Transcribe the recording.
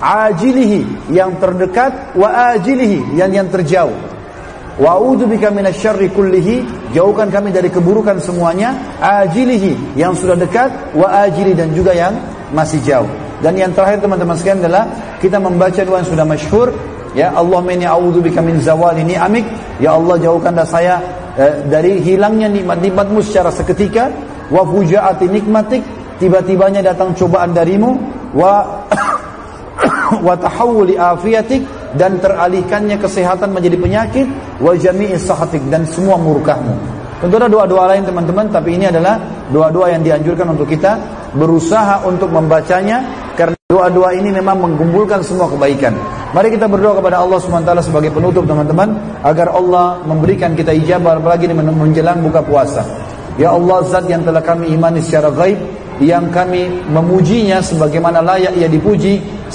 ajilihi yang terdekat wa ajilihi yang yang terjauh. Wa a'udzubika minasyarri kullihi jauhkan kami dari keburukan semuanya. Ajilihi yang sudah dekat wa ajili dan juga yang masih jauh. Dan yang terakhir teman-teman sekalian adalah kita membaca doa yang sudah masyhur. Ya Allah inni a'udzubika min zawali ni'amik. Ya Allah jauhkanlah saya eh, dari hilangnya nikmat-nikmatmu secara seketika. Wa fujaati nikmatik. Tiba-tibanya datang cobaan darimu. Wa wa tahawuli dan teralihkannya kesehatan menjadi penyakit wa jami'i sahatik dan semua murkahmu. Tentu ada doa-doa lain teman-teman tapi ini adalah doa-doa yang dianjurkan untuk kita berusaha untuk membacanya karena doa-doa ini memang mengumpulkan semua kebaikan. Mari kita berdoa kepada Allah SWT sebagai penutup teman-teman agar Allah memberikan kita ijabah apalagi menjelang buka puasa. Ya Allah zat yang telah kami imani secara gaib yang kami memujinya sebagaimana layak ia dipuji